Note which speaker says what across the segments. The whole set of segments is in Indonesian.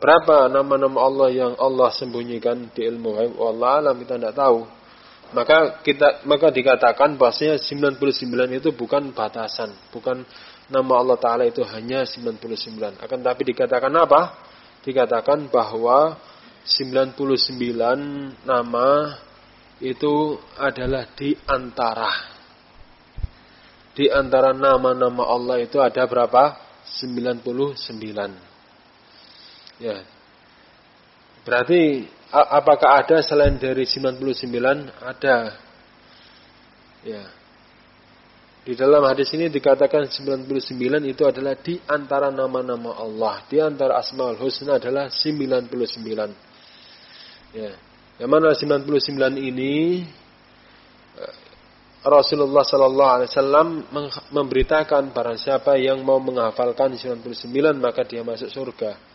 Speaker 1: berapa nama-nama Allah yang Allah sembunyikan di ilmu ghaib? Allah alam kita tidak tahu. Maka kita maka dikatakan bahwasanya 99 itu bukan batasan, bukan nama Allah taala itu hanya 99. Akan tapi dikatakan apa? Dikatakan bahwa 99 nama itu adalah di antara di antara nama-nama Allah itu ada berapa? 99. Ya. Berarti apakah ada selain dari 99? Ada. Ya. Di dalam hadis ini dikatakan 99 itu adalah di antara nama-nama Allah. Di antara Asmaul Husna adalah 99. Ya. Yang mana 99 ini eh, Rasulullah Sallallahu Alaihi Wasallam memberitakan para siapa yang mau menghafalkan 99 maka dia masuk surga.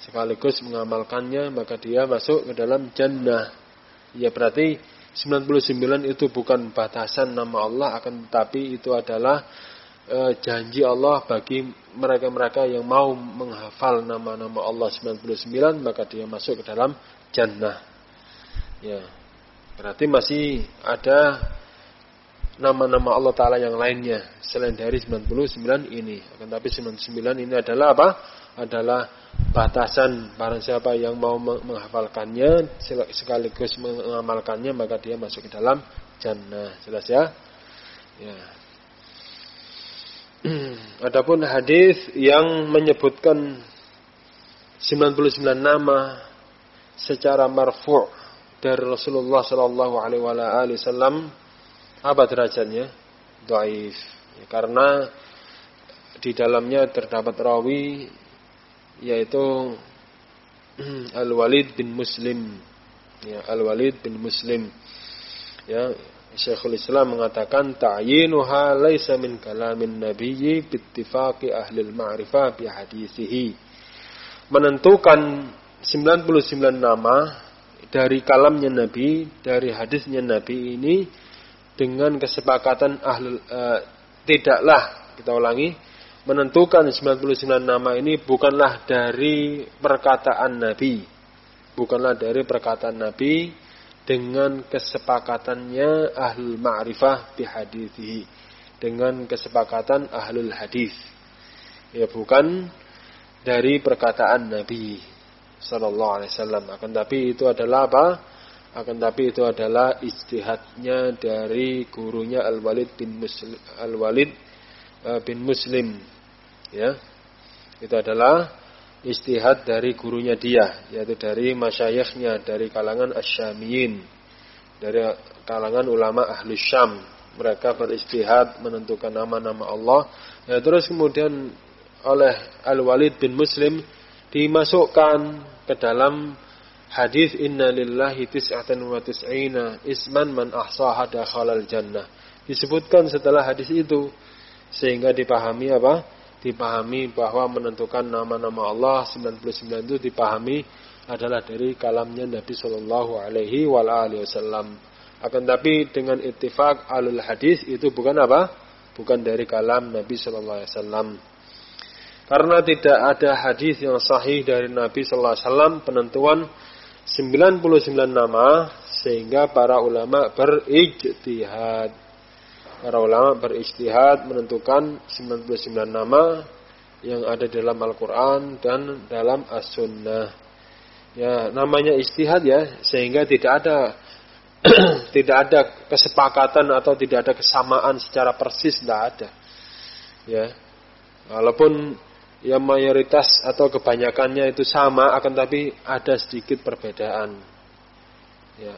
Speaker 1: Sekaligus mengamalkannya maka dia masuk ke dalam jannah. Ya berarti 99 itu bukan batasan nama Allah akan tetapi itu adalah e, janji Allah bagi mereka-mereka yang mau menghafal nama-nama Allah 99 maka dia masuk ke dalam jannah. Ya. Berarti masih ada nama-nama Allah Ta'ala yang lainnya selain dari 99 ini. Akan tapi 99 ini adalah apa? Adalah batasan barang siapa yang mau menghafalkannya sekaligus mengamalkannya maka dia masuk ke dalam jannah. Jelas ya? Ya. Adapun hadis yang menyebutkan 99 nama secara marfu' dari Rasulullah sallallahu alaihi wasallam apa derajatnya? Dhaif. Ya, karena di dalamnya terdapat rawi yaitu Al-Walid bin Muslim. Ya, Al-Walid bin Muslim. Ya, Syekhul Islam mengatakan ta'yinuha laisa min kalamin nabiyyi bittifaqi ahli al-ma'rifah bi hadisihi. Menentukan 99 nama dari kalamnya Nabi, dari hadisnya Nabi ini dengan kesepakatan ahli uh, tidaklah kita ulangi menentukan 99 nama ini bukanlah dari perkataan Nabi. Bukanlah dari perkataan Nabi dengan kesepakatannya ahlul ma'rifah bi hadithi dengan kesepakatan ahlul hadis. Ya bukan dari perkataan Nabi sallallahu alaihi wasallam. Akan tapi itu adalah apa? Akan tapi itu adalah istihadnya dari gurunya Al-Walid bin Muslim, Al-Walid eh, bin Muslim. Ya. Itu adalah istihad dari gurunya dia, yaitu dari masyayikhnya, dari kalangan asyamiyin, dari kalangan ulama ahli Syam. Mereka beristihad menentukan nama-nama Allah. Ya, terus kemudian oleh Al-Walid bin Muslim dimasukkan ke dalam hadis inna lillahi tis'atan wa tis'ina isman man ahsaha dakhalal jannah. Disebutkan setelah hadis itu sehingga dipahami apa? Dipahami bahwa menentukan nama-nama Allah 99 itu dipahami adalah dari kalamnya Nabi Shallallahu Alaihi Wasallam. Akan tapi dengan ittifaq alul hadis itu bukan apa? Bukan dari kalam Nabi Shallallahu Alaihi Wasallam. Karena tidak ada hadis yang sahih dari Nabi sallallahu alaihi wasallam penentuan 99 nama sehingga para ulama berijtihad. Para ulama berijtihad menentukan 99 nama yang ada dalam Al-Qur'an dan dalam As-Sunnah. Ya, namanya istihad ya, sehingga tidak ada tidak ada kesepakatan atau tidak ada kesamaan secara persis tidak ada. Ya. Walaupun yang mayoritas atau kebanyakannya itu sama akan tapi ada sedikit perbedaan. Ya,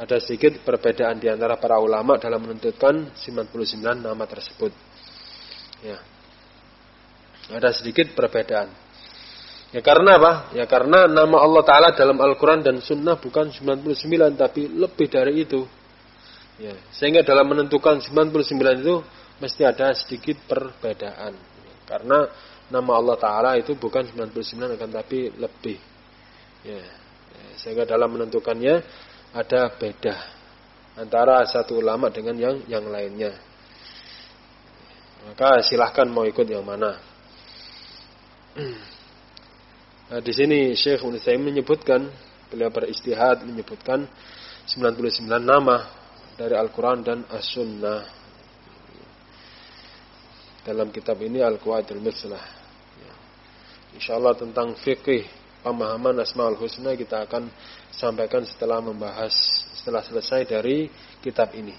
Speaker 1: ada sedikit perbedaan di antara para ulama dalam menentukan 99 nama tersebut. Ya. Ada sedikit perbedaan. Ya karena apa? Ya karena nama Allah Ta'ala dalam Al-Quran dan Sunnah bukan 99 tapi lebih dari itu. Ya, sehingga dalam menentukan 99 itu mesti ada sedikit perbedaan. Karena nama Allah Ta'ala itu bukan 99 akan tapi lebih. Ya. ya. Sehingga dalam menentukannya ada beda antara satu ulama dengan yang yang lainnya. Maka silahkan mau ikut yang mana. Nah, di sini Syekh Ibnu menyebutkan, beliau beristihad menyebutkan 99 nama dari Al-Quran dan As-Sunnah. Dalam kitab ini Al-Qawaidul Mislah. Ya. Insya Allah tentang fikih pemahaman Asmaul Husna kita akan sampaikan setelah membahas, setelah selesai dari kitab ini.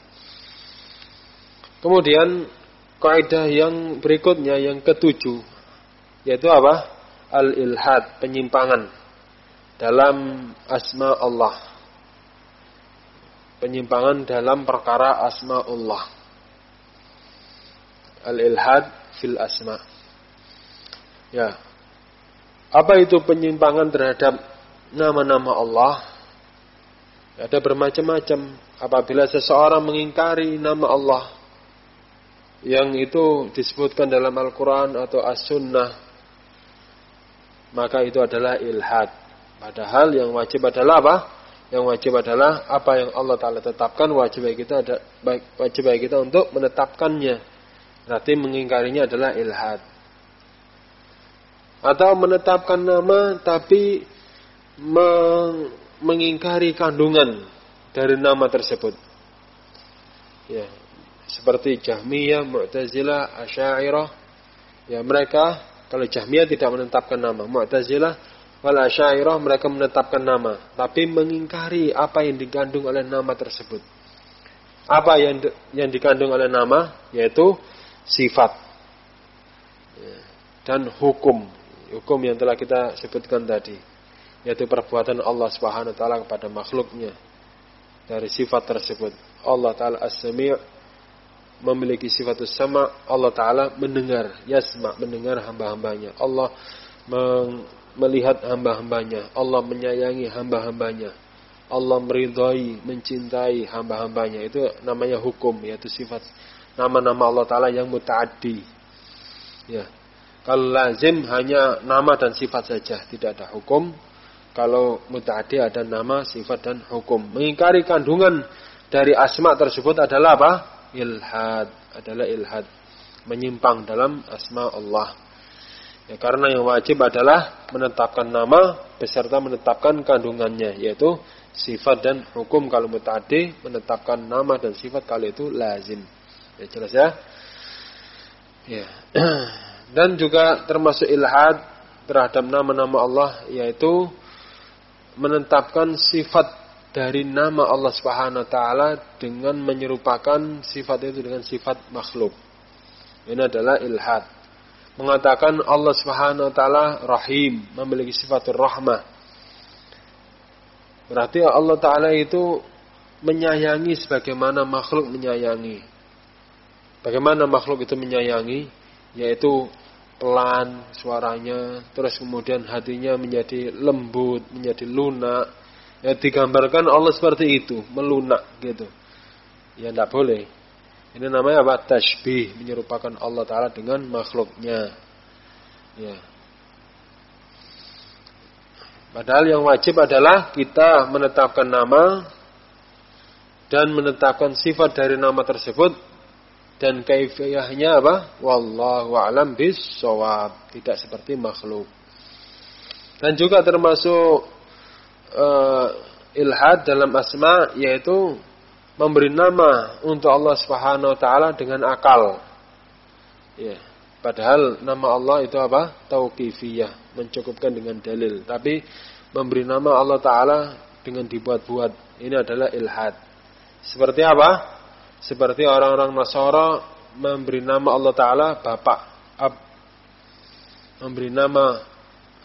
Speaker 1: Kemudian kaidah yang berikutnya yang ketujuh yaitu apa? al-ilhad, penyimpangan dalam asma Allah. Penyimpangan dalam perkara asma Allah. Al-ilhad fil asma. Ya. Apa itu penyimpangan terhadap nama-nama Allah? Ada bermacam-macam. Apabila seseorang mengingkari nama Allah yang itu disebutkan dalam Al-Quran atau As-Sunnah maka itu adalah ilhad. Padahal yang wajib adalah apa? Yang wajib adalah apa yang Allah Taala tetapkan wajib bagi kita ada wajib bagi kita untuk menetapkannya. Berarti mengingkarinya adalah ilhad. Atau menetapkan nama tapi mengingkari kandungan dari nama tersebut. Ya, seperti Jahmiyah, Mu'tazilah, Asy'ariyah. Ya, mereka kalau Jahmiyah tidak menetapkan nama, Mu'tazilah wal Asy'ariyah mereka menetapkan nama, tapi mengingkari apa yang dikandung oleh nama tersebut. Apa yang yang dikandung oleh nama yaitu sifat ya, dan hukum, hukum yang telah kita sebutkan tadi, yaitu perbuatan Allah Subhanahu wa taala kepada makhluknya. Dari sifat tersebut. Allah taala As-Sami' memiliki sifat sama Allah Ta'ala mendengar yasma mendengar hamba-hambanya. Allah melihat hamba-hambanya. Allah menyayangi hamba-hambanya. Allah meridhai mencintai hamba-hambanya. Itu namanya hukum yaitu sifat nama-nama Allah Ta'ala yang mutaaddi. Ya kalau lazim hanya nama dan sifat saja tidak ada hukum. Kalau mutaaddi ada nama sifat dan hukum. Mengingkari kandungan dari asma tersebut adalah apa? Ilhad. Adalah ilhad. Menyimpang dalam asma Allah. Ya karena yang wajib adalah menetapkan nama beserta menetapkan kandungannya yaitu sifat dan hukum. Kalau mutadi menetapkan nama dan sifat. Kalau itu lazim. Ya jelas ya? Ya dan juga termasuk ilhad terhadap nama-nama Allah yaitu menetapkan sifat dari nama Allah Subhanahu wa taala dengan menyerupakan sifat itu dengan sifat makhluk. Ini adalah ilhad. Mengatakan Allah Subhanahu wa taala Rahim, memiliki sifat rahmah. Berarti Allah taala itu menyayangi sebagaimana makhluk menyayangi. Bagaimana makhluk itu menyayangi? Yaitu pelan suaranya, terus kemudian hatinya menjadi lembut, menjadi lunak, Ya digambarkan Allah seperti itu, melunak gitu. Ya tidak boleh. Ini namanya apa? Tashbih, menyerupakan Allah Ta'ala dengan makhluknya. Ya. Padahal yang wajib adalah kita menetapkan nama dan menetapkan sifat dari nama tersebut dan kaifiyahnya apa? Wallahu a'lam bis Tidak seperti makhluk. Dan juga termasuk uh, ilhad dalam asma yaitu memberi nama untuk Allah Subhanahu wa taala dengan akal. Ya. Padahal nama Allah itu apa? Tauqifiyah, mencukupkan dengan dalil. Tapi memberi nama Allah taala dengan dibuat-buat ini adalah ilhad. Seperti apa? Seperti orang-orang Nasara memberi nama Allah taala Bapak, Ab. Memberi nama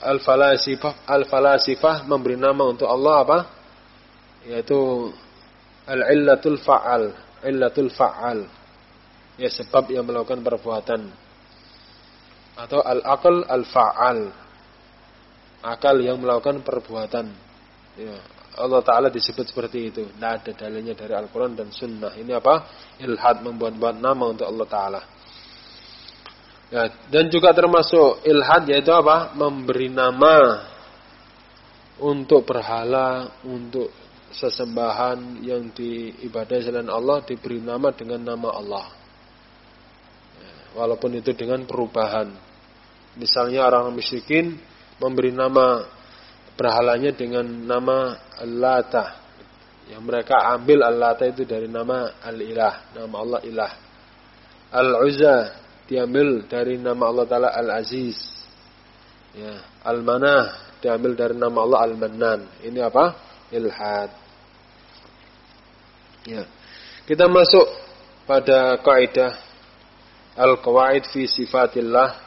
Speaker 1: al-falasifah al-falasifah memberi nama untuk Allah apa? Yaitu al-illatul fa'al, illatul fa'al. Ya sebab yang melakukan perbuatan. Atau al-aql al-fa'al. Akal yang melakukan perbuatan. Ya, Allah Ta'ala disebut seperti itu. Tidak ada dalilnya dari Al-Quran dan Sunnah. Ini apa? Ilhad membuat-buat nama untuk Allah Ta'ala. Ya, dan juga termasuk ilhad yaitu apa? Memberi nama untuk berhala, untuk sesembahan yang diibadai selain Allah diberi nama dengan nama Allah. Ya, walaupun itu dengan perubahan. Misalnya orang miskin memberi nama berhalanya dengan nama Al-Lata. Yang mereka ambil Al-Lata itu dari nama Al-Ilah, nama Allah Ilah. Al-Uzza diambil dari nama Allah Ta'ala Al-Aziz. Ya, Al-Manah diambil dari nama Allah Al-Mannan. Ini apa? Ilhad. Ya. Kita masuk pada kaidah al-qawaid fi sifatillah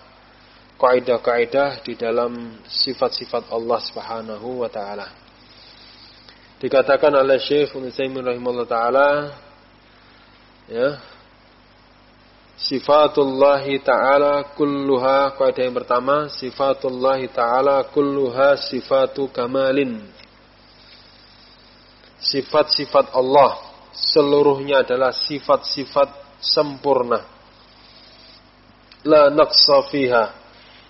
Speaker 1: kaidah-kaidah di dalam sifat-sifat Allah Subhanahu wa taala. Dikatakan oleh Syekh Utsaimin rahimahullah taala ya Sifatullah ta'ala kulluha kaidah yang pertama sifatullah ta'ala kulluha sifatu kamalin. Sifat-sifat Allah seluruhnya adalah sifat-sifat sempurna. La naqsa fiha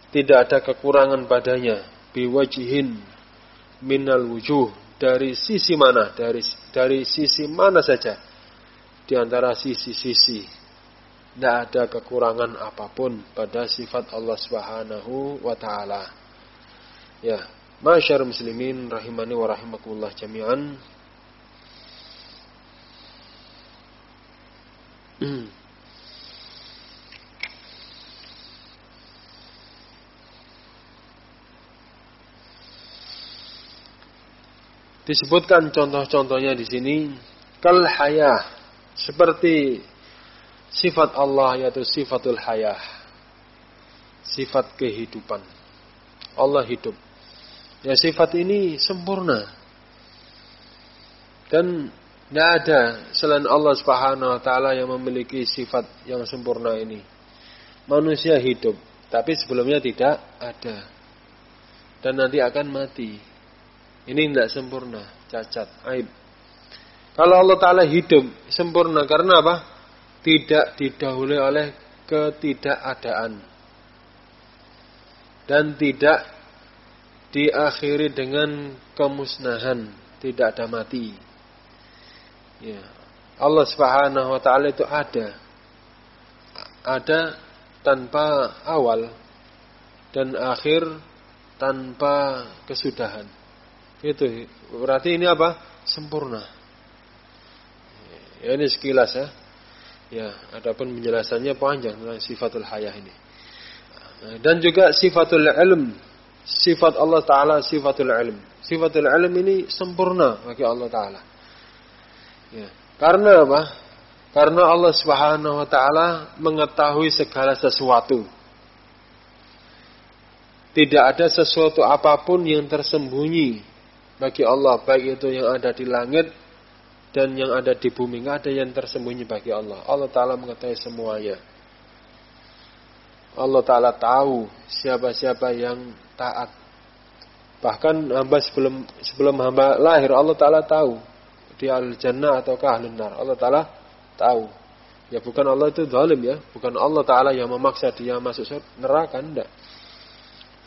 Speaker 1: tidak ada kekurangan padanya. Biwajihin minal wujuh. Dari sisi mana? Dari dari sisi mana saja? Di antara sisi-sisi. Tidak ada kekurangan apa pun pada sifat Allah Subhanahu wa taala. Ya. Masyarakat muslimin rahimani wa rahimakumullah jami'an Disebutkan contoh-contohnya di sini kal hayah seperti sifat Allah yaitu sifatul hayah. Sifat kehidupan. Allah hidup. Ya sifat ini sempurna. Dan tidak ada selain Allah Subhanahu wa taala yang memiliki sifat yang sempurna ini. Manusia hidup, tapi sebelumnya tidak ada. Dan nanti akan mati. Ini tidak sempurna, cacat, aib. Kalau Allah Ta'ala hidup sempurna karena apa? Tidak didahului oleh ketidakadaan. Dan tidak diakhiri dengan kemusnahan. Tidak ada mati. Ya. Allah Subhanahu wa taala itu ada. Ada tanpa awal dan akhir tanpa kesudahan. Itu berarti ini apa? Sempurna. Ya, ini sekilas ya. Ya, adapun penjelasannya panjang tentang sifatul hayah ini. Dan juga sifatul ilm. Sifat Allah Ta'ala sifatul ilm. Sifatul ilm ini sempurna bagi Allah Ta'ala. Ya. Karena apa? Karena Allah Subhanahu wa taala mengetahui segala sesuatu. Tidak ada sesuatu apa pun yang tersembunyi bagi Allah baik itu yang ada di langit dan yang ada di bumi. Nggak ada yang tersembunyi bagi Allah. Allah Taala mengetahui semuanya. Allah Taala tahu siapa-siapa yang taat. Bahkan hamba sebelum sebelum hamba lahir Allah Taala tahu dia al jannah atau ahli nar Allah Taala tahu. Ya bukan Allah itu zalim ya. Bukan Allah Taala yang memaksa dia masuk neraka enggak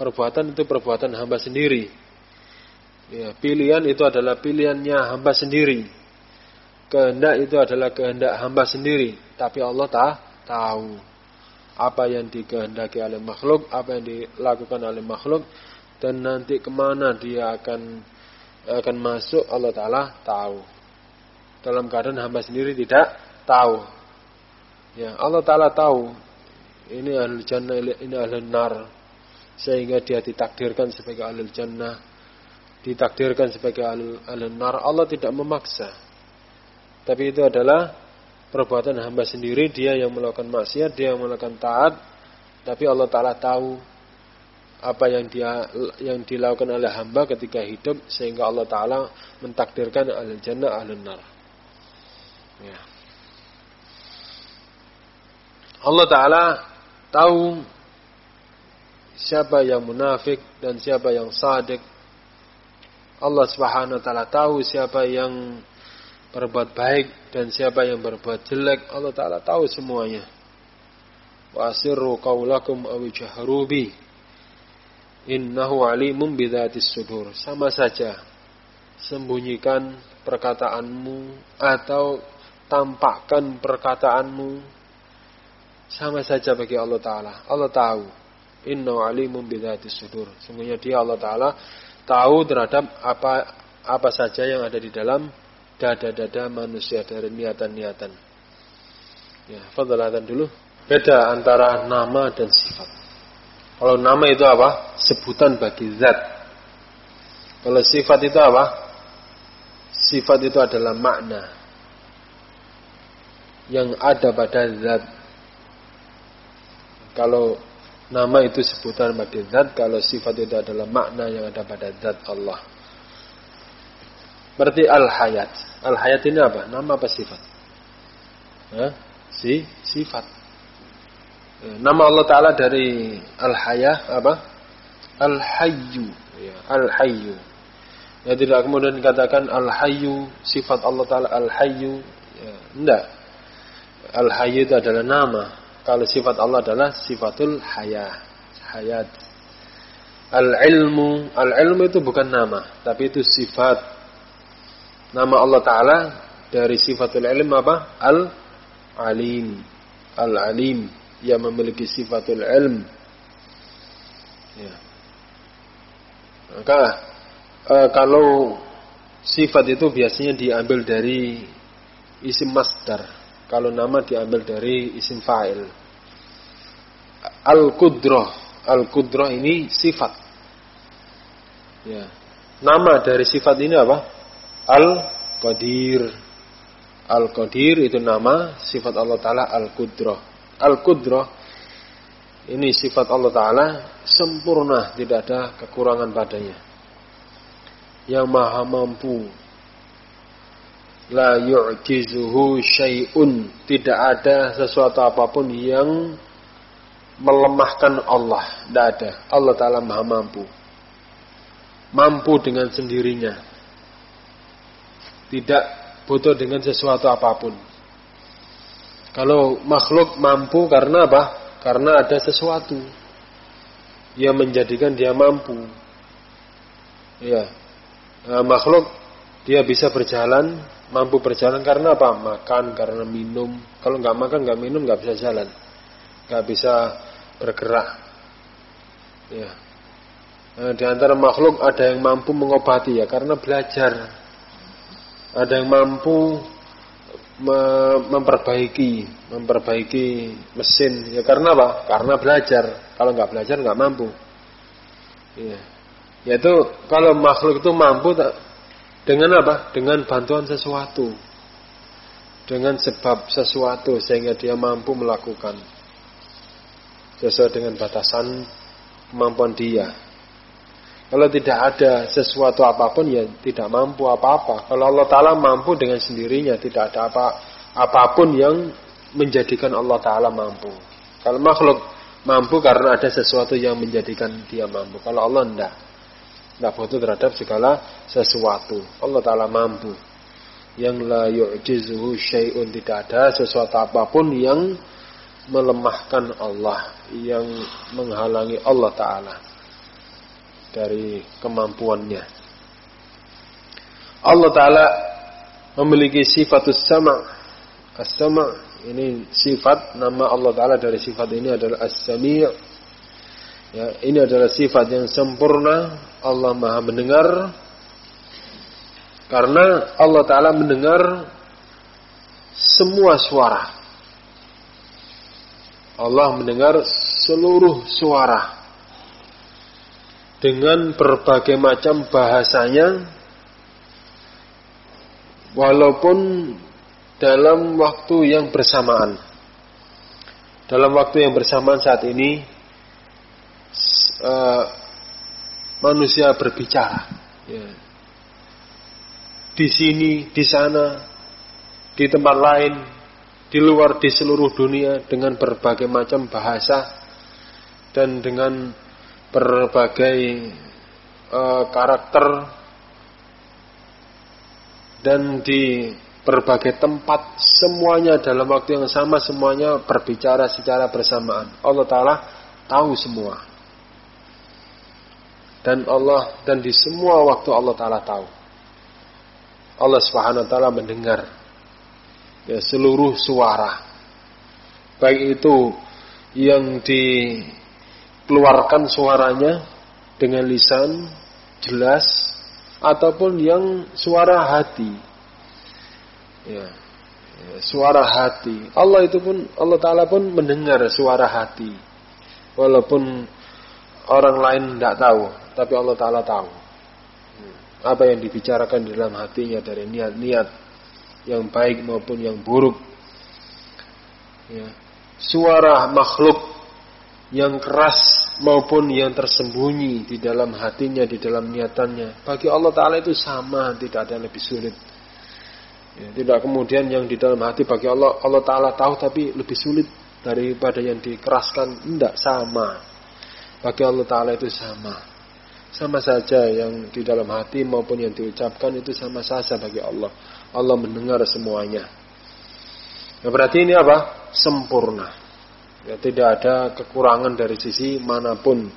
Speaker 1: perbuatan itu perbuatan hamba sendiri Ya, pilihan itu adalah pilihannya hamba sendiri. Kehendak itu adalah kehendak hamba sendiri. Tapi Allah tak tahu apa yang dikehendaki oleh makhluk, apa yang dilakukan oleh makhluk, dan nanti ke mana dia akan akan masuk Allah Taala tahu. Dalam keadaan hamba sendiri tidak tahu. Ya, Allah Taala tahu ini ahli jannah, ini ahli nar, sehingga dia ditakdirkan sebagai ahli jannah ditakdirkan sebagai ahli nar Allah tidak memaksa tapi itu adalah perbuatan hamba sendiri dia yang melakukan maksiat dia yang melakukan taat tapi Allah taala tahu apa yang dia yang dilakukan oleh hamba ketika hidup sehingga Allah taala mentakdirkan ahli jannah ahli nar ya. Allah taala tahu siapa yang munafik dan siapa yang sadik Allah Subhanahu wa taala tahu siapa yang berbuat baik dan siapa yang berbuat jelek. Allah taala tahu semuanya. Wa asirru qaulakum aw jahru bi. Innahu alimun bidzatis sudur. Sama saja. Sembunyikan perkataanmu atau tampakkan perkataanmu sama saja bagi Allah taala. Allah tahu Inna alimun bidzati sudur. Sungguhnya dia Allah taala tahu terhadap apa apa saja yang ada di dalam dada-dada manusia dari niatan-niatan. Ya, fadlan dulu. Beda antara nama dan sifat. Kalau nama itu apa? Sebutan bagi zat. Kalau sifat itu apa? Sifat itu adalah makna yang ada pada zat. Kalau nama itu sebutan bagi zat, kalau sifat itu adalah makna yang ada pada zat Allah. Berarti al-hayat. Al-hayat ini apa? Nama apa sifat? Hah? Si sifat. Ya, nama Allah Taala dari al-hayah apa? Al-hayyu. Ya, al-hayyu. Ya tidak kemudian dikatakan al-hayyu sifat Allah Taala al-hayyu. Ya, enggak. Al-hayyu itu adalah nama. Kalau sifat Allah adalah sifatul hayah. Hayat. Al-ilmu, al-ilmu itu bukan nama, tapi itu sifat Nama Allah Ta'ala dari sifatul ilm apa? Al-alim. Al-alim. Yang memiliki sifatul ilm. Ya. Maka e, kalau sifat itu biasanya diambil dari isim masdar. Kalau nama diambil dari isim fa'il. Al-Qudroh. Al-Qudroh ini sifat. Ya. Nama dari sifat ini apa? Al-Qadir. Al-Qadir itu nama sifat Allah Ta'ala Al-Qudrah. Al-Qudrah ini sifat Allah Ta'ala sempurna, tidak ada kekurangan padanya. Yang maha mampu. La yu'jizuhu syai'un. Tidak ada sesuatu apa pun yang melemahkan Allah. Tidak ada. Allah Ta'ala maha mampu. Mampu dengan sendirinya tidak butuh dengan sesuatu apa pun. Kalau makhluk mampu karena apa? Karena ada sesuatu yang menjadikan dia mampu. Ya, makhluk dia bisa berjalan, mampu berjalan karena apa? Makan, karena minum. Kalau nggak makan, nggak minum, nggak bisa jalan, nggak bisa bergerak. Ya. Nah, di antara makhluk ada yang mampu mengobati ya karena belajar ada yang mampu memperbaiki memperbaiki mesin ya karena apa karena belajar kalau nggak belajar nggak mampu ya yaitu kalau makhluk itu mampu dengan apa dengan bantuan sesuatu dengan sebab sesuatu sehingga dia mampu melakukan sesuai dengan batasan kemampuan dia kalau tidak ada sesuatu apa pun ya tidak mampu apa-apa. Kalau Allah Ta'ala mampu dengan sendirinya tidak ada apa apa pun yang menjadikan Allah Ta'ala mampu. Kalau makhluk mampu karena ada sesuatu yang menjadikan dia mampu. Kalau Allah tidak. Butuh terhadap segala sesuatu. Allah Ta'ala mampu. Yang la yu'jizuhu syai'un tidak ada sesuatu apa pun yang melemahkan Allah. Yang menghalangi Allah Ta'ala dari kemampuannya. Allah Ta'ala memiliki sifat sama. As-sama' ini sifat nama Allah Ta'ala dari sifat ini adalah As-sami' ya, ini adalah sifat yang sempurna Allah Maha mendengar. Karena Allah Ta'ala mendengar semua suara. Allah mendengar seluruh suara. Dengan berbagai macam bahasanya. Walaupun dalam waktu yang bersamaan. Dalam waktu yang bersamaan saat ini uh, manusia berbicara. Ya. Di sini, di sana, di tempat lain, di luar, di seluruh dunia dengan berbagai macam bahasa dan dengan berbagai uh, karakter dan di berbagai tempat semuanya dalam waktu yang sama semuanya berbicara secara bersamaan. Allah taala tahu semua. Dan Allah dan di semua waktu Allah taala tahu. Allah Subhanahu wa taala mendengar ya seluruh suara. Baik itu yang di keluarkan suaranya dengan lisan jelas ataupun yang suara hati. Ya, ya, suara hati. Allah itu pun Allah Taala pun mendengar suara hati. Walaupun orang lain tidak tahu, tapi Allah Taala tahu. Apa yang dibicarakan di dalam hatinya dari niat-niat yang baik maupun yang buruk. Ya. Suara makhluk yang keras maupun yang tersembunyi di dalam hatinya, di dalam niatannya. Bagi Allah Ta'ala itu sama, tidak ada yang lebih sulit. Ya, tidak kemudian yang di dalam hati bagi Allah, Allah Ta'ala tahu tapi lebih sulit daripada yang dikeraskan. Tidak, sama. Bagi Allah Ta'ala itu sama. Sama saja yang di dalam hati maupun yang diucapkan itu sama saja bagi Allah. Allah mendengar semuanya. Nah, berarti ini apa? Sempurna. Ya, tidak ada kekurangan dari sisi mana pun.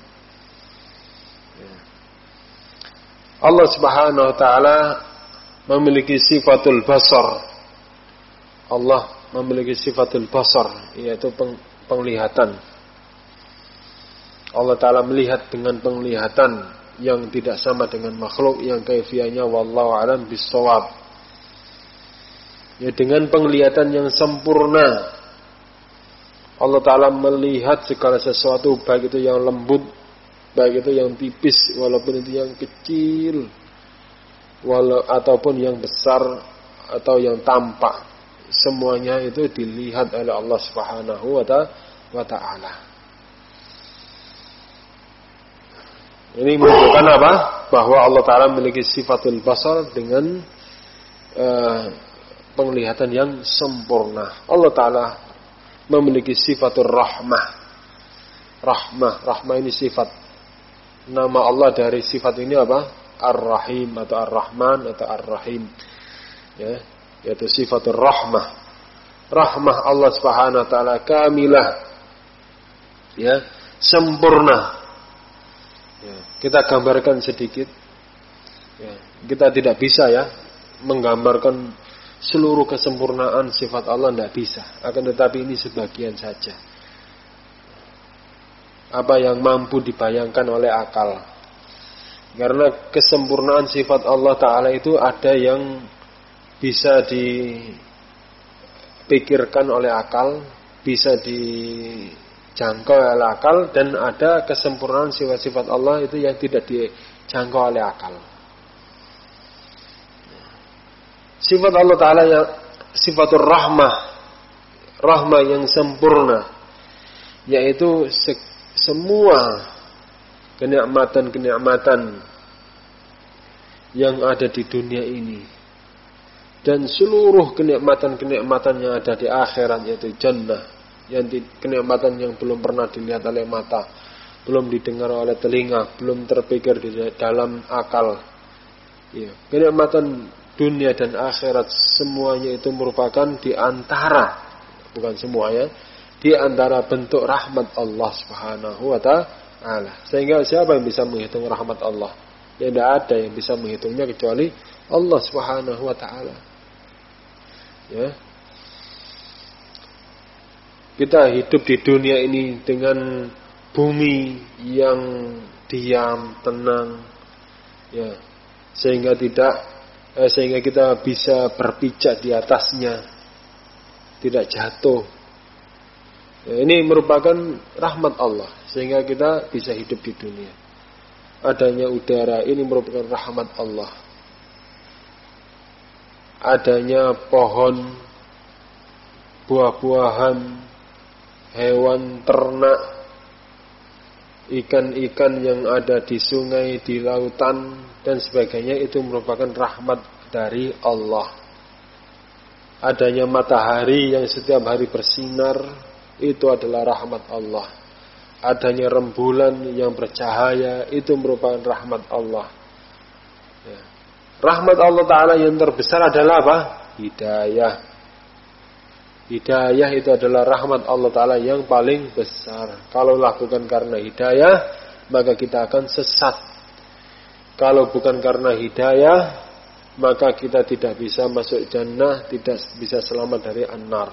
Speaker 1: Ya. Allah Subhanahu wa taala memiliki sifatul basar. Allah memiliki sifatul basar, yaitu peng, penglihatan. Allah taala melihat dengan penglihatan yang tidak sama dengan makhluk yang kaifiahnya wallahu alam bisawab. Ya dengan penglihatan yang sempurna Allah Ta'ala melihat segala sesuatu baik itu yang lembut baik itu yang tipis walaupun itu yang kecil walau ataupun yang besar atau yang tampak semuanya itu dilihat oleh Allah Subhanahu wa taala. Ini menunjukkan apa? Bahwa Allah Taala memiliki sifatul basar dengan uh, penglihatan yang sempurna. Allah Taala memiliki sifatul rahmah. Rahmah, rahmah ini sifat. Nama Allah dari sifat ini apa? Ar-Rahim atau Ar-Rahman atau Ar-Rahim. Ya, yaitu sifatul rahmah. Rahmah Allah Subhanahu wa taala kamilah. Ya, sempurna. Ya, kita gambarkan sedikit. Ya, kita tidak bisa ya menggambarkan seluruh kesempurnaan sifat Allah tidak bisa. Akan tetapi ini sebagian saja. Apa yang mampu dibayangkan oleh akal. Karena kesempurnaan sifat Allah Ta'ala itu ada yang bisa dipikirkan oleh akal, bisa dijangkau oleh akal, dan ada kesempurnaan sifat-sifat Allah itu yang tidak dijangkau oleh akal. Sifat Allah Ta'ala yang sifatul rahmah. Rahmah yang sempurna. Yaitu se semua kenikmatan-kenikmatan yang ada di dunia ini. Dan seluruh kenikmatan-kenikmatan yang ada di akhirat yaitu jannah. Yang di, kenikmatan yang belum pernah dilihat oleh mata. Belum didengar oleh telinga. Belum terpikir di dalam akal. Ya, kenikmatan dunia dan akhirat semuanya itu merupakan di antara bukan semuanya di antara bentuk rahmat Allah Subhanahu wa taala. Sehingga siapa yang bisa menghitung rahmat Allah? Ya tidak ada yang bisa menghitungnya kecuali Allah Subhanahu wa taala. Ya. Kita hidup di dunia ini dengan bumi yang diam, tenang, ya, sehingga tidak eh, sehingga kita bisa berpijak di atasnya. Tidak jatuh. Ya, ini merupakan rahmat Allah sehingga kita bisa hidup di dunia. Adanya udara ini merupakan rahmat Allah. Adanya pohon buah-buahan hewan ternak ikan-ikan yang ada di sungai di lautan dan sebagainya itu merupakan rahmat dari Allah. Adanya matahari yang setiap hari bersinar itu adalah rahmat Allah. Adanya rembulan yang bercahaya itu merupakan rahmat Allah. Ya. Rahmat Allah Ta'ala yang terbesar adalah apa? Hidayah. Hidayah itu adalah rahmat Allah Ta'ala yang paling besar. Kalau lakukan karena hidayah, maka kita akan sesat kalau bukan karena hidayah, maka kita tidak bisa masuk jannah, tidak bisa selamat dari an-nar.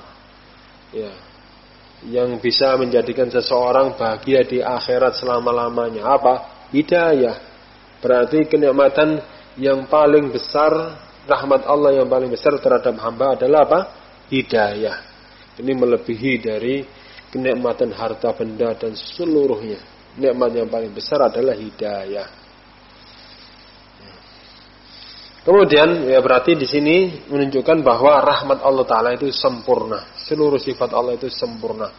Speaker 1: Ya. yang bisa menjadikan seseorang bahagia di akhirat selama-lamanya. Apa? Hidayah. Berarti kenikmatan yang paling besar, rahmat Allah yang paling besar terhadap hamba adalah apa? Hidayah. Ini melebihi dari kenikmatan harta benda dan seluruhnya. Nikmat yang paling besar adalah hidayah. Kemudian ya berarti di sini menunjukkan bahwa rahmat Allah taala itu sempurna. Seluruh sifat Allah itu sempurna.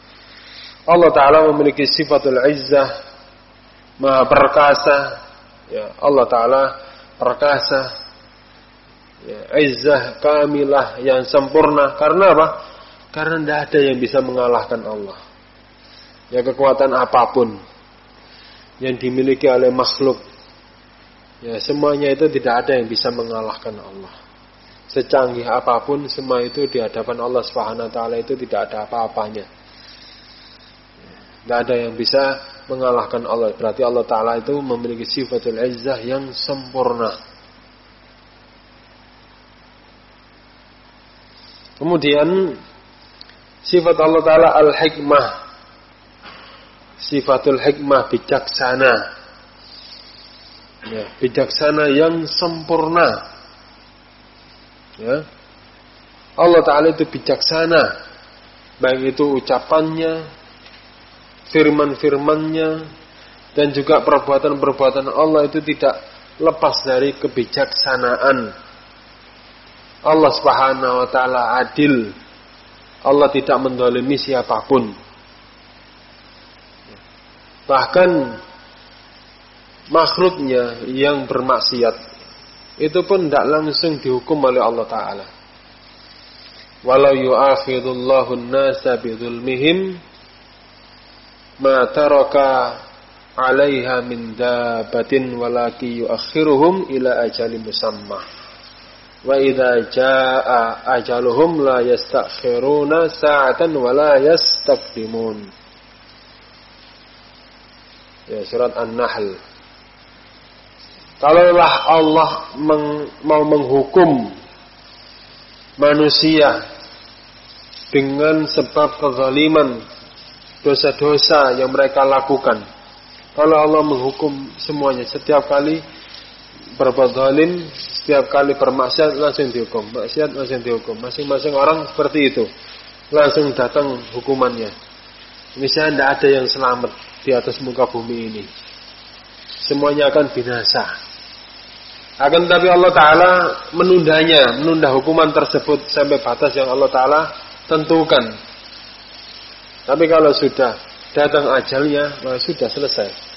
Speaker 1: Allah taala memiliki sifatul izzah, maha perkasa. Ya, Allah taala perkasa. Ya, izzah kamilah yang sempurna. Karena apa? Karena tidak ada yang bisa mengalahkan Allah. Ya kekuatan apa pun yang dimiliki oleh makhluk Ya, semuanya itu tidak ada yang bisa mengalahkan Allah. Secanggih apa pun semua itu di hadapan Allah Subhanahu wa taala itu tidak ada apa-apanya. Tidak ada yang bisa mengalahkan Allah. Berarti Allah taala itu memiliki sifatul izzah yang sempurna. Kemudian sifat Allah taala al-hikmah. Sifatul hikmah bijaksana ya, bijaksana yang sempurna. Ya. Allah Ta'ala itu bijaksana. Baik itu ucapannya, firman-firmannya, dan juga perbuatan-perbuatan Allah itu tidak lepas dari kebijaksanaan. Allah Subhanahu wa taala adil. Allah tidak mendolimi siapa pun. Bahkan makhluknya yang bermaksiat itu pun tidak langsung dihukum oleh Allah Ta'ala. Walau yu'akhidullahu nasa bidulmihim ma taraka alaiha min dabatin walaki yuakhiruhum ila ajali musamma. Wa idza jaa ajaluhum la yastakhiruna sa'atan wa la yastaqdimun. Ya surat An-Nahl Kalaulah Allah meng, mau menghukum manusia dengan sebab kezaliman, dosa-dosa yang mereka lakukan. Kalau Allah menghukum semuanya setiap kali berbuat zalim, setiap kali bermaksiat langsung dihukum, maksiat langsung dihukum. Masing-masing orang seperti itu. Langsung datang hukumannya. Misalnya tidak ada yang selamat di atas muka bumi ini. Semuanya akan binasa. Akan tetapi Allah Ta'ala menundanya, menunda hukuman tersebut sampai batas yang Allah Ta'ala tentukan. Tapi kalau sudah datang ajalnya, sudah selesai.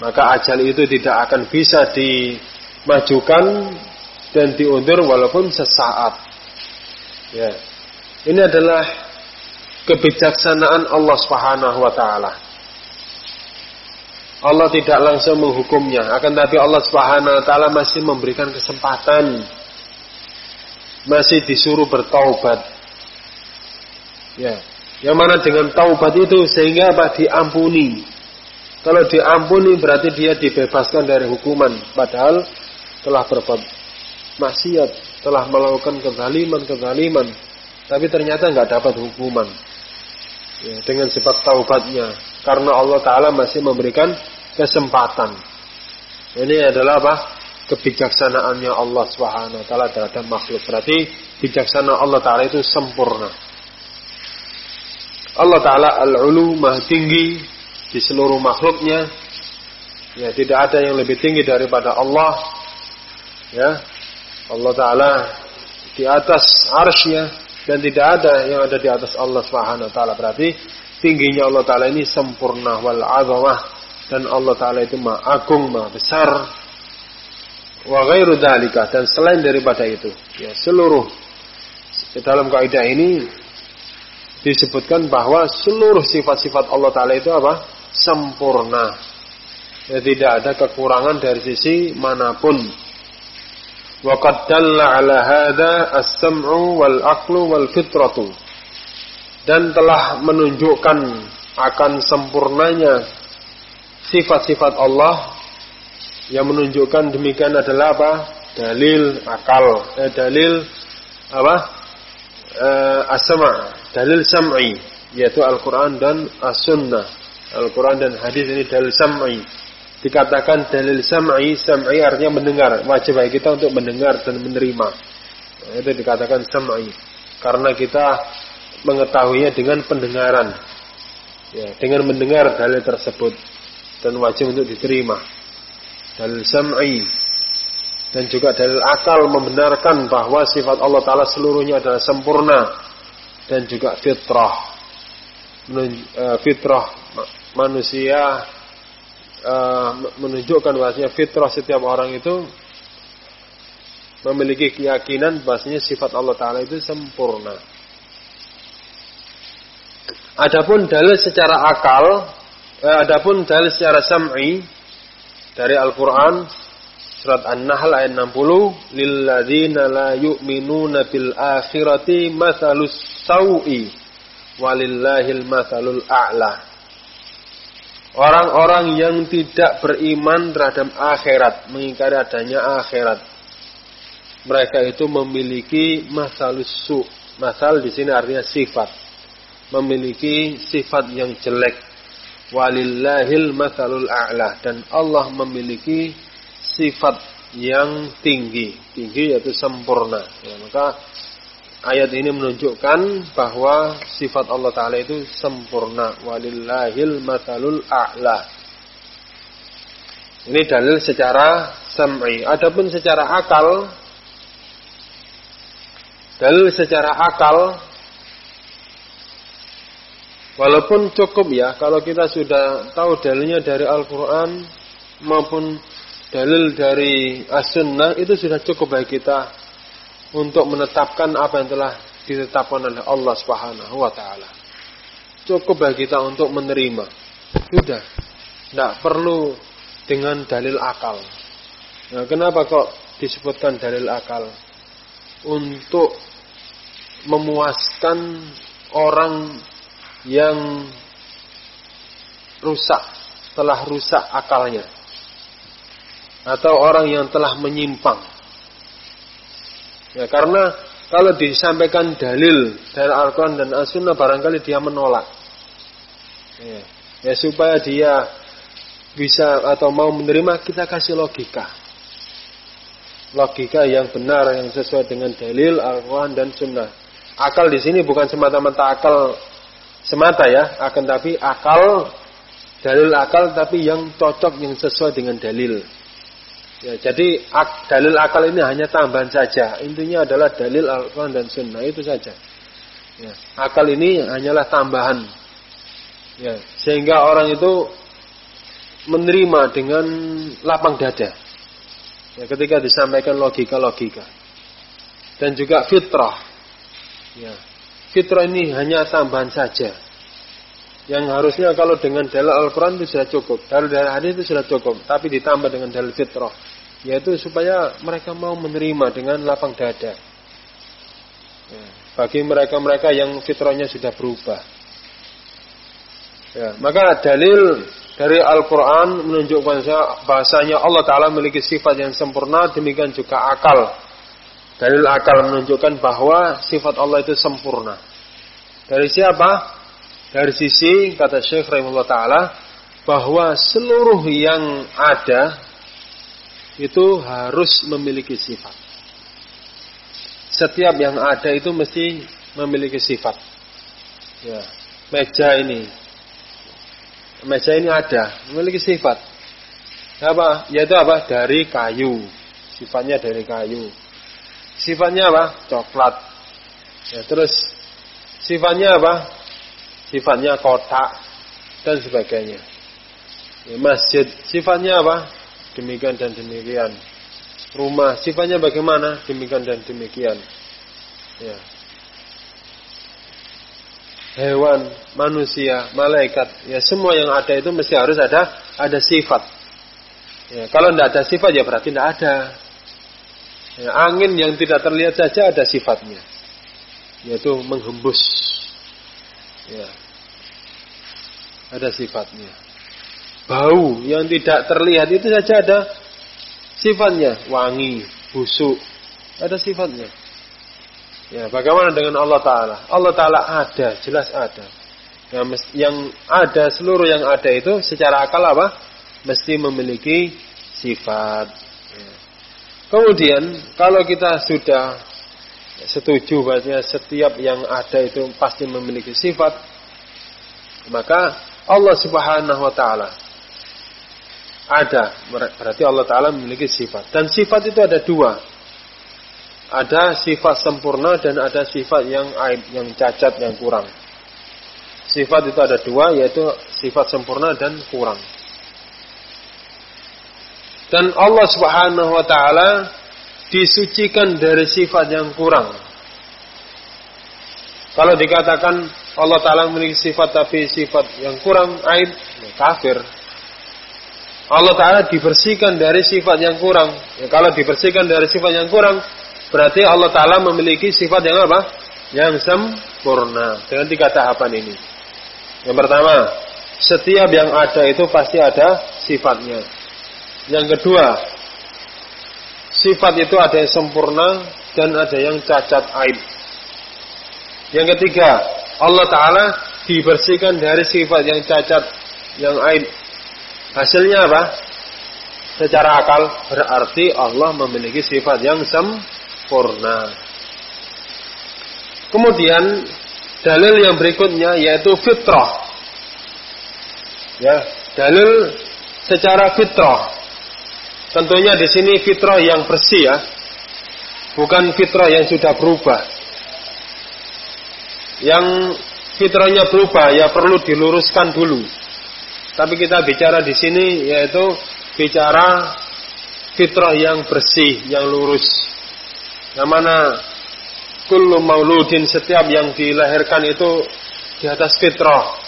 Speaker 1: Maka ajal itu tidak akan bisa dimajukan dan diundur walaupun sesaat. Ya. Ini adalah kebijaksanaan Allah Subhanahu wa taala. Allah tidak langsung menghukumnya, akan tapi Allah Subhanahu wa taala masih memberikan kesempatan. Masih disuruh bertaubat. Ya. Yang mana dengan taubat itu sehingga apa? Diampuni. Kalau diampuni berarti dia dibebaskan dari hukuman, padahal telah berbuat maksiat, telah melakukan kezaliman-kezaliman, tapi ternyata nggak dapat hukuman. Ya, dengan sebab taubatnya, karena Allah Ta'ala masih memberikan kesempatan. Ini adalah apa? Kebijaksanaannya Allah Subhanahu Ta'ala terhadap makhluk. Berarti bijaksana Allah Ta'ala itu sempurna. Allah Ta'ala al-ulu tinggi di seluruh makhluknya. Ya, tidak ada yang lebih tinggi daripada Allah. Ya, Allah Ta'ala di atas arsnya dan tidak ada yang ada di atas Allah Subhanahu wa taala. Berarti tingginya Allah taala ini sempurna wal azamah dan Allah taala itu maha agung, maha besar. Wa ghairu dalika dan selain daripada itu, ya seluruh dalam kaidah ini disebutkan bahwa seluruh sifat-sifat Allah taala itu apa? sempurna. Ya, tidak ada kekurangan dari sisi mana pun. Waqad dalla ala hadha as-sam'u wal aqlu wal fitratu. Dan telah menunjukkan akan sempurnanya sifat-sifat Allah yang menunjukkan demikian adalah apa? Dalil akal, eh, dalil apa? Eh, asma, dalil sam'i yaitu Al-Qur'an dan As-Sunnah. Al-Qur'an dan hadis ini dalil sam'i. Dikatakan dalil sam'i, sam'i artinya mendengar. Wajib bagi kita untuk mendengar dan menerima. Itu dikatakan sam'i. Karena kita mengetahuinya dengan pendengaran. Ya, dengan mendengar dalil tersebut dan wajib untuk diterima. Dalil sam'i dan juga dalil akal membenarkan bahwa sifat Allah Ta'ala seluruhnya adalah sempurna dan juga fitrah e, fitrah manusia e, menunjukkan bahasanya fitrah setiap orang itu memiliki keyakinan bahasanya sifat Allah Ta'ala itu sempurna adapun dalil secara akal eh, adapun dalil secara sam'i dari Al-Quran Surat An-Nahl ayat 60, "Lilladzina la yu'minuna bil akhirati mathalus sawi walillahil mathalul a'la." Orang-orang yang tidak beriman terhadap akhirat, mengingkari adanya akhirat. Mereka itu memiliki masalus su. Masal di sini artinya sifat. Memiliki sifat yang jelek. Walillahil mathalul a'la dan Allah memiliki sifat yang tinggi, tinggi yaitu sempurna. Ya, maka ayat ini menunjukkan bahwa sifat Allah Taala itu sempurna. Walillahil matalul a'la. Ini dalil secara sam'i. Adapun secara akal, dalil secara akal, walaupun cukup ya, kalau kita sudah tahu dalilnya dari Al-Quran maupun dalil dari as-sunnah itu sudah cukup bagi kita untuk menetapkan apa yang telah ditetapkan oleh Allah Subhanahu wa taala. Cukup bagi kita untuk menerima. Sudah. Tidak perlu dengan dalil akal. Nah, kenapa kok disebutkan dalil akal? Untuk memuaskan orang yang rusak, telah rusak akalnya atau orang yang telah menyimpang. Ya, karena kalau disampaikan dalil dari Al-Quran dan As-Sunnah barangkali dia menolak. Ya, ya supaya dia bisa atau mau menerima kita kasih logika. Logika yang benar yang sesuai dengan dalil Al-Quran dan Sunnah. Akal di sini bukan semata-mata akal semata ya, akan tapi akal dalil akal tapi yang cocok yang sesuai dengan dalil. Ya, jadi ak, dalil akal ini hanya tambahan saja. Intinya adalah dalil Al-Quran dan Sunnah itu saja. Ya, akal ini hanyalah tambahan. Ya, sehingga orang itu menerima dengan lapang dada. Ya, ketika disampaikan logika-logika. Dan juga fitrah. Ya, fitrah ini hanya tambahan saja. Yang harusnya kalau dengan dalil Al-Quran itu sudah cukup. Dalil dari hadis itu sudah cukup. Tapi ditambah dengan dalil fitrah yaitu supaya mereka mau menerima dengan lapang dada. Ya, bagi mereka-mereka yang fitrahnya sudah berubah. Ya, maka dalil dari Al-Quran menunjukkan bahasanya Allah Ta'ala memiliki sifat yang sempurna, demikian juga akal. Dalil akal menunjukkan bahwa sifat Allah itu sempurna. Dari siapa? Dari sisi, kata Syekh Rahimullah Ta'ala, bahwa seluruh yang ada itu harus memiliki sifat. Setiap yang ada itu mesti memiliki sifat. Ya, meja ini, meja ini ada, memiliki sifat. Apa? Yaitu apa? Dari kayu. Sifatnya dari kayu. Sifatnya apa? Coklat. Ya, terus sifatnya apa? Sifatnya kotak dan sebagainya. Ya, masjid sifatnya apa? Demikian dan demikian. Rumah sifatnya bagaimana? Demikian dan demikian. Ya. Hewan, manusia, malaikat, ya semua yang ada itu mesti harus ada ada sifat. Ya, kalau tidak ada sifat ya berarti tidak ada. Ya, angin yang tidak terlihat saja ada sifatnya, yaitu menghembus. Ya, ada sifatnya bau yang tidak terlihat itu saja ada sifatnya wangi busuk ada sifatnya Ya, bagaimana dengan Allah Taala? Allah Taala ada, jelas ada. Yang, yang ada seluruh yang ada itu secara akal apa? Mesti memiliki sifat. Ya. Kemudian kalau kita sudah setuju bahwa setiap yang ada itu pasti memiliki sifat, maka Allah Subhanahu wa taala ada berarti Allah taala memiliki sifat dan sifat itu ada dua ada sifat sempurna dan ada sifat yang aib, yang cacat, yang kurang. Sifat itu ada dua, yaitu sifat sempurna dan kurang. Dan Allah Subhanahu wa taala disucikan dari sifat yang kurang. Kalau dikatakan Allah taala memiliki sifat tapi sifat yang kurang aib, ya kafir. Allah taala dibersihkan dari sifat yang kurang. Ya, kalau dibersihkan dari sifat yang kurang, Berarti Allah Ta'ala memiliki sifat yang apa? Yang sempurna. Dengan tiga tahapan ini. Yang pertama, setiap yang ada itu pasti ada sifatnya. Yang kedua, sifat itu ada yang sempurna dan ada yang cacat aib. Yang ketiga, Allah Ta'ala dibersihkan dari sifat yang cacat, yang aib. Hasilnya apa? Secara akal berarti Allah memiliki sifat yang sempurna. Kemudian dalil yang berikutnya yaitu fitrah. Ya, dalil secara fitrah. Tentunya di sini fitrah yang bersih ya. Bukan fitrah yang sudah berubah. Yang fitrahnya berubah ya perlu diluruskan dulu. Tapi kita bicara di sini yaitu bicara fitrah yang bersih, yang lurus. Yang mana kullu mauludin setiap yang dilahirkan itu di atas fitrah.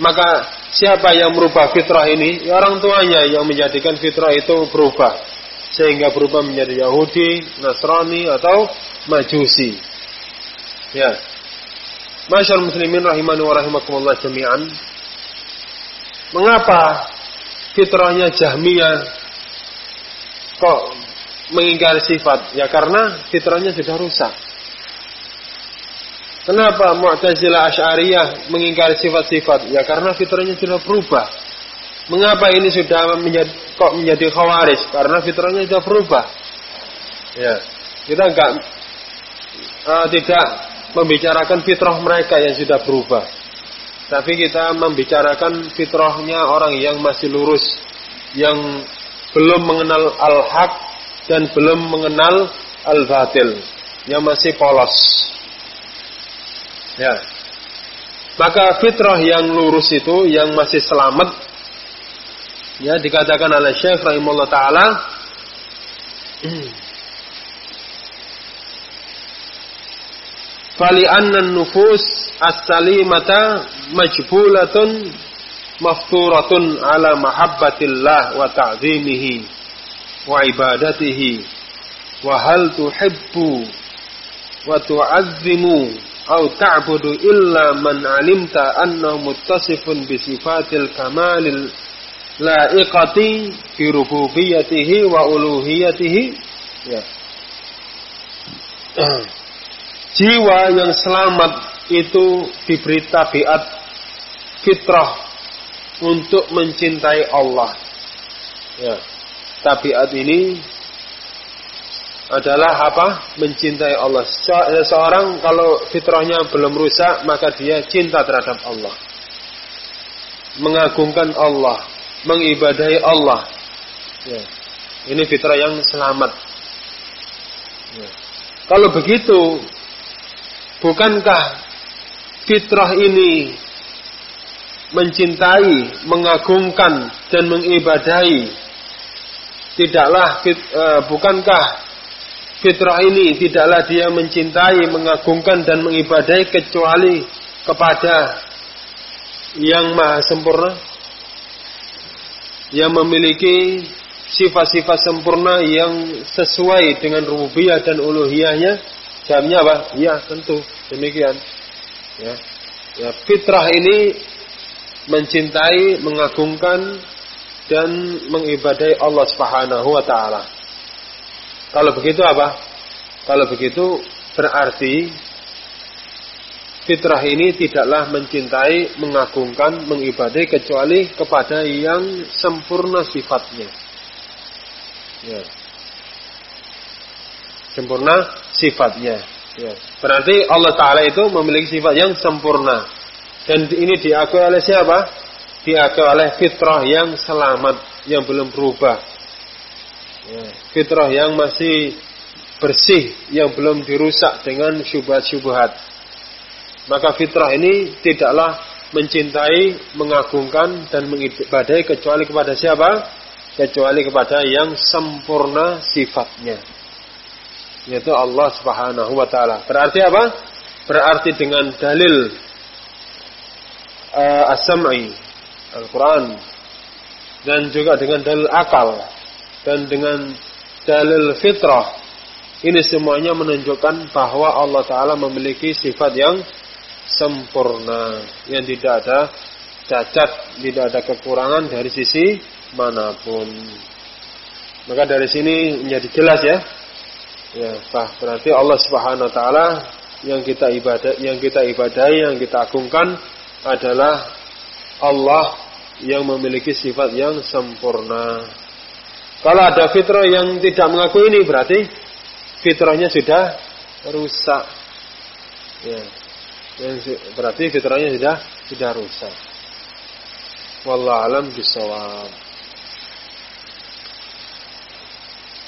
Speaker 1: Maka siapa yang merubah fitrah ini? Ya orang tuanya yang menjadikan fitrah itu berubah. Sehingga berubah menjadi Yahudi, Nasrani atau Majusi. Ya. Masyaallah muslimin rahimani wa rahimakumullah jami'an. Mengapa fitrahnya Jahmiyah kok mengingkari sifat? Ya karena fitrahnya sudah rusak. Kenapa Mu'tazilah Asy'ariyah mengingkari sifat-sifat? Ya karena fitrahnya sudah berubah. Mengapa ini sudah menjadi, kok menjadi khawarij? Karena fitrahnya sudah berubah. Ya, kita enggak uh, tidak membicarakan fitrah mereka yang sudah berubah. Tapi kita membicarakan fitrahnya orang yang masih lurus, yang belum mengenal al-haq dan belum mengenal al-batil yang masih polos. Ya. Maka fitrah yang lurus itu yang masih selamat ya dikatakan oleh Syekh rahimahullah taala فلأن النفوس السليمة مجبولة مفطورة على محبة الله وتعظيمه وعبادته وهل تحب وتعظم أو تعبد إلا من علمت أنه متصف بصفات الكمال اللائقة في ربوبيته وألوهيته yeah. Jiwa yang selamat itu diberi tabiat fitrah untuk mencintai Allah ya tabiat ini adalah apa? Mencintai Allah. Eh, seorang kalau fitrahnya belum rusak, maka dia cinta terhadap Allah. Mengagungkan Allah, mengibadahi Allah. Ya. Ini fitrah yang selamat. Ya. Kalau begitu, bukankah fitrah ini mencintai, mengagungkan dan mengibadahi? Tidaklah fit, uh, bukankah fitrah ini tidaklah dia mencintai, mengagungkan dan mengibadai kecuali kepada yang maha sempurna? Yang memiliki sifat-sifat sempurna yang sesuai dengan rububiyah dan uluhiyahnya jamnya apa? Ya tentu demikian ya. ya fitrah ini mencintai, mengagungkan dan mengibadai Allah Subhanahu wa taala. Kalau begitu apa? Kalau begitu berarti fitrah ini tidaklah mencintai, mengagungkan, mengibadai kecuali kepada yang sempurna sifatnya. Ya. Sempurna sifatnya. Ya. Berarti Allah Ta'ala itu memiliki sifat yang sempurna. Dan ini diakui oleh siapa? Diakui oleh fitrah yang selamat, yang belum berubah. Ya. Fitrah yang masih bersih, yang belum dirusak dengan syubhat-syubhat. Maka fitrah ini tidaklah mencintai, mengagungkan dan mengibadai kecuali kepada siapa? Kecuali kepada yang sempurna sifatnya. Yaitu Allah Subhanahu wa taala. Berarti apa? Berarti dengan dalil uh, as-sam'i Al-Qur'an dan juga dengan dalil akal dan dengan dalil fitrah ini semuanya menunjukkan bahwa Allah Ta'ala memiliki sifat yang sempurna yang tidak ada cacat, tidak ada kekurangan dari sisi mana pun. Maka dari sini menjadi jelas ya. Ya, bah, berarti Allah Subhanahu wa taala yang kita ibadah yang kita ibadahi, yang kita agungkan adalah Allah yang memiliki sifat yang sempurna. Kalau ada fitrah yang tidak mengaku ini berarti fitrahnya sudah rusak. Ya, berarti fitrahnya sudah sudah rusak. Wallahu alam bisawab.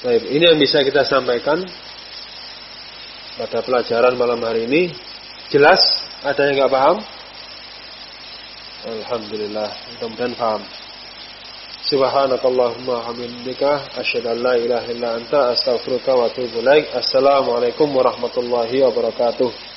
Speaker 1: Baik, ini yang bisa kita sampaikan pada pelajaran malam hari ini. Jelas? Ada yang nggak paham? Alhamdulillah, mudah-mudahan paham. Subhanakallahumma hamdika asyhadu an la ilaha illa anta astaghfiruka wa atubu ilaik. Assalamualaikum warahmatullahi wabarakatuh.